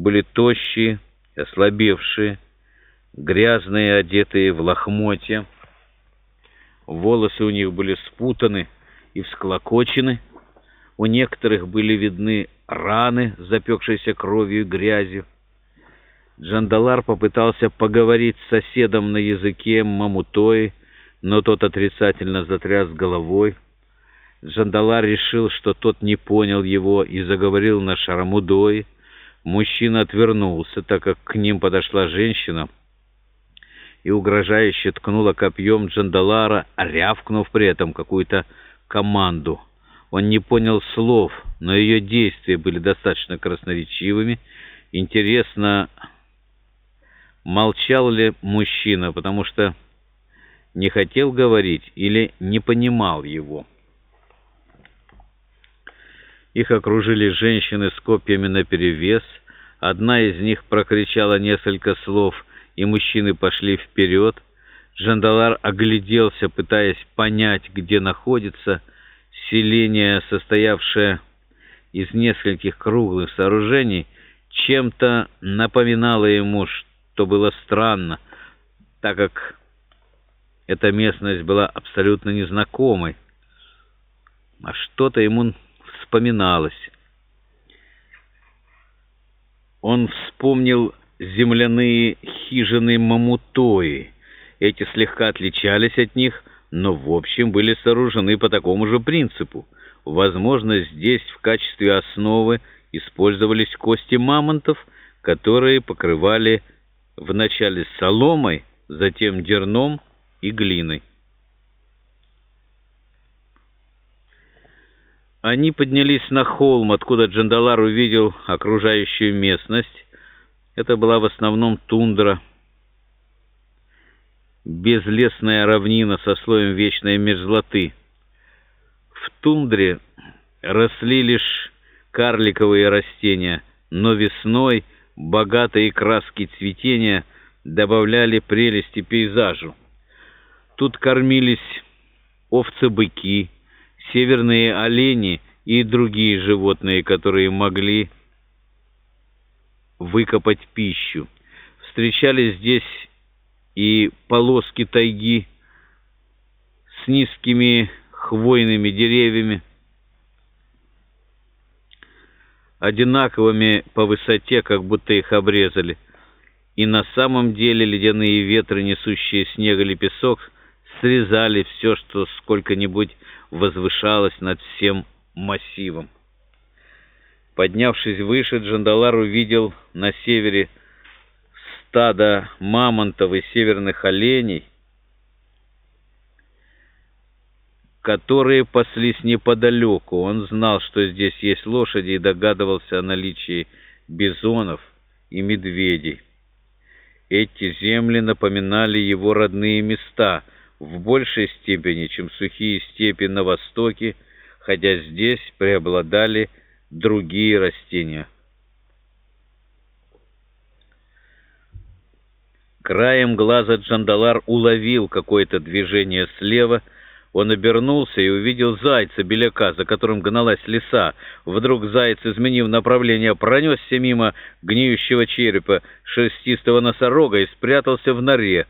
были тощие, ослабевшие, грязные, одетые в лохмотья. Волосы у них были спутаны и всклокочены. У некоторых были видны раны, запекшиеся кровью и грязью. Джандалар попытался поговорить с соседом на языке мамутои, но тот отрицательно затряс головой. Джандалар решил, что тот не понял его и заговорил на шарамудои. Мужчина отвернулся, так как к ним подошла женщина и угрожающе ткнула копьем Джандалара, рявкнув при этом какую-то команду. Он не понял слов, но ее действия были достаточно красноречивыми. Интересно, молчал ли мужчина, потому что не хотел говорить или не понимал его. Их окружили женщины с копьями наперевес. Одна из них прокричала несколько слов, и мужчины пошли вперед. Джандалар огляделся, пытаясь понять, где находится селение, состоявшее из нескольких круглых сооружений, чем-то напоминало ему, что было странно, так как эта местность была абсолютно незнакомой, а что-то ему вспоминалось. Он вспомнил земляные хижины Мамутои. Эти слегка отличались от них, но в общем были сооружены по такому же принципу. Возможно, здесь в качестве основы использовались кости мамонтов, которые покрывали вначале соломой, затем дерном и глиной. Они поднялись на холм, откуда Джандалар увидел окружающую местность. Это была в основном тундра, безлесная равнина со слоем вечной мерзлоты. В тундре росли лишь карликовые растения, но весной богатые краски цветения добавляли прелести пейзажу. Тут кормились овцы-быки, северные олени и другие животные, которые могли выкопать пищу. Встречались здесь и полоски тайги с низкими хвойными деревьями, одинаковыми по высоте, как будто их обрезали. И на самом деле ледяные ветры, несущие снег или песок, срезали все, что сколько-нибудь возвышалось над всем массивом. Поднявшись выше, Джандалар увидел на севере стадо мамонтов и северных оленей, которые паслись неподалеку. Он знал, что здесь есть лошади, и догадывался о наличии бизонов и медведей. Эти земли напоминали его родные места — в большей степени, чем сухие степи на востоке, хотя здесь преобладали другие растения. Краем глаза Джандалар уловил какое-то движение слева. Он обернулся и увидел зайца беляка, за которым гналась лиса. Вдруг заяц, изменив направление, пронесся мимо гниющего черепа шерстистого носорога и спрятался в норе.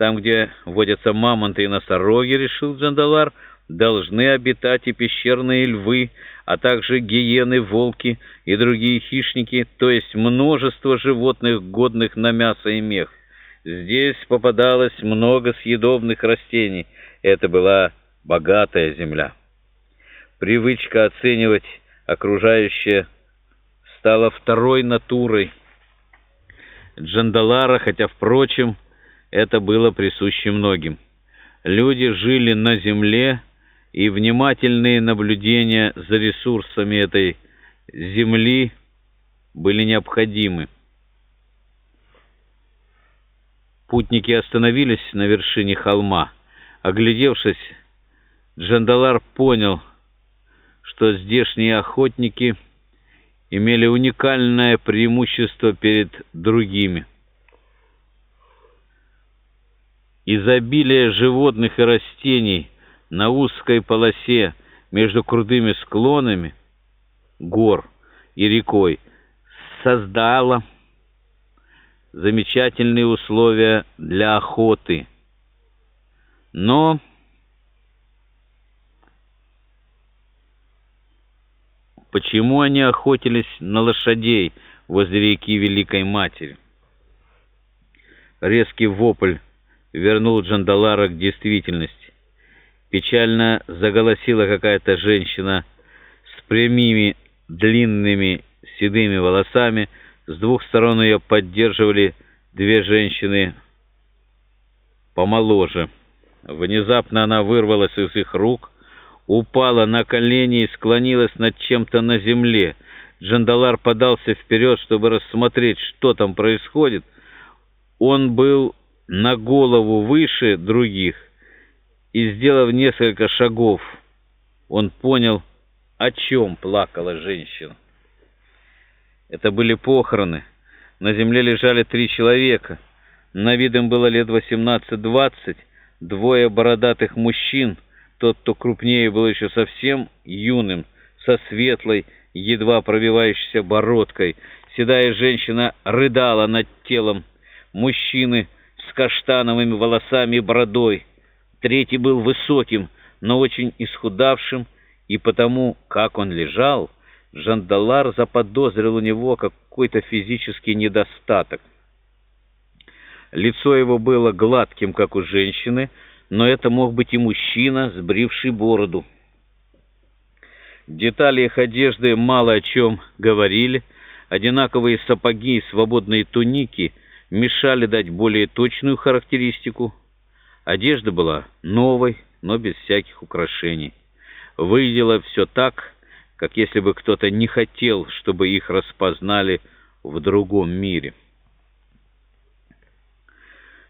Там, где водятся мамонты и носороги, решил Джандалар, должны обитать и пещерные львы, а также гиены, волки и другие хищники, то есть множество животных, годных на мясо и мех. Здесь попадалось много съедобных растений. Это была богатая земля. Привычка оценивать окружающее стала второй натурой Джандалара, хотя, впрочем, это было присуще многим. Люди жили на земле, и внимательные наблюдения за ресурсами этой земли были необходимы. Путники остановились на вершине холма. Оглядевшись, Джандалар понял, что здешние охотники имели уникальное преимущество перед другими. Изобилие животных и растений на узкой полосе между крутыми склонами гор и рекой создала замечательные условия для охоты. Но почему они охотились на лошадей возле реки Великой Матери? Резкий вопль вернул Джандалара к действительности. Печально заголосила какая-то женщина с прямыми длинными седыми волосами. С двух сторон ее поддерживали две женщины помоложе. Внезапно она вырвалась из их рук, упала на колени и склонилась над чем-то на земле. Джандалар подался вперед, чтобы рассмотреть, что там происходит. Он был на голову выше других, и, сделав несколько шагов, он понял, о чем плакала женщина. Это были похороны. На земле лежали три человека. На вид им было лет 18-20, двое бородатых мужчин. Тот, кто крупнее, был еще совсем юным, со светлой, едва пробивающейся бородкой. Седая женщина рыдала над телом мужчины с каштановыми волосами и бородой. Третий был высоким, но очень исхудавшим, и потому, как он лежал, Жандалар заподозрил у него какой-то физический недостаток. Лицо его было гладким, как у женщины, но это мог быть и мужчина, сбривший бороду. Детали их одежды мало о чем говорили. Одинаковые сапоги и свободные туники мешали дать более точную характеристику. Одежда была новой, но без всяких украшений. Выглядело все так, как если бы кто-то не хотел, чтобы их распознали в другом мире.